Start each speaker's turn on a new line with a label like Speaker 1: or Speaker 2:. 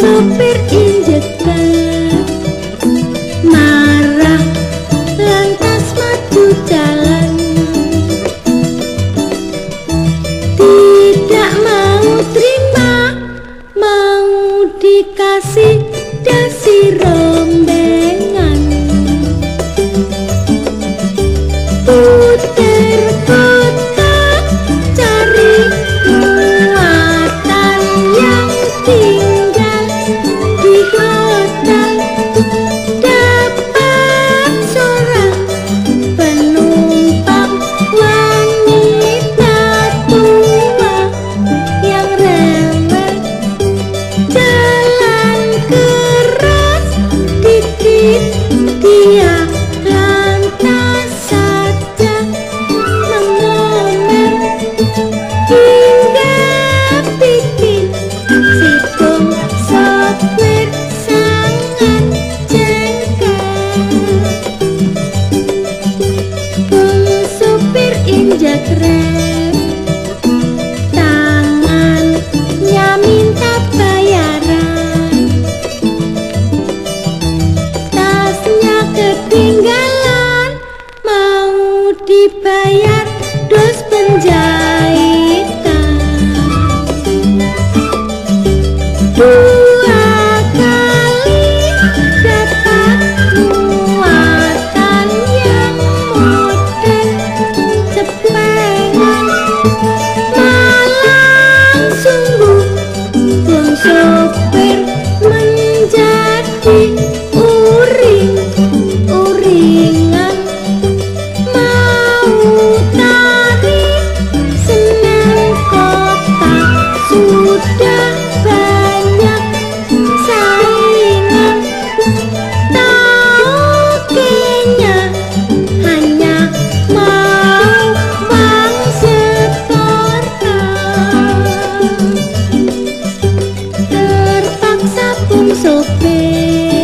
Speaker 1: mampir injek ban marah lantas maju jalan. Tidak mau terima mau dikasih dasi rombengan. Putih sabun sopir.